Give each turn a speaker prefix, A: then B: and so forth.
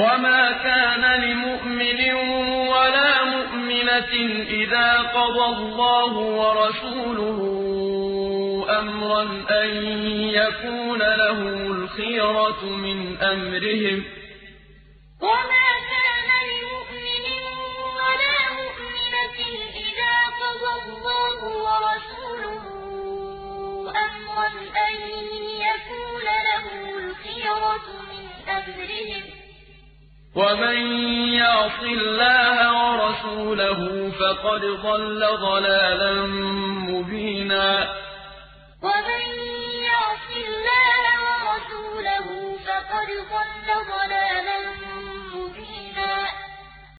A: وما كان لمؤمن ولا مؤمنة إذا قضى الله ورسوله أمرا أن يكون لهم الخيرة من أمرهم.
B: وما كان لمؤمن ولا مؤمنة إذا قضى الله ورسوله أمرا أن يكون لهم الخيرة من أمرهم.
A: ومن يعص الله ورسوله فقد ضل ضلالا مبينا
B: ومن يعص الله ورسوله فقد ضل ضلالا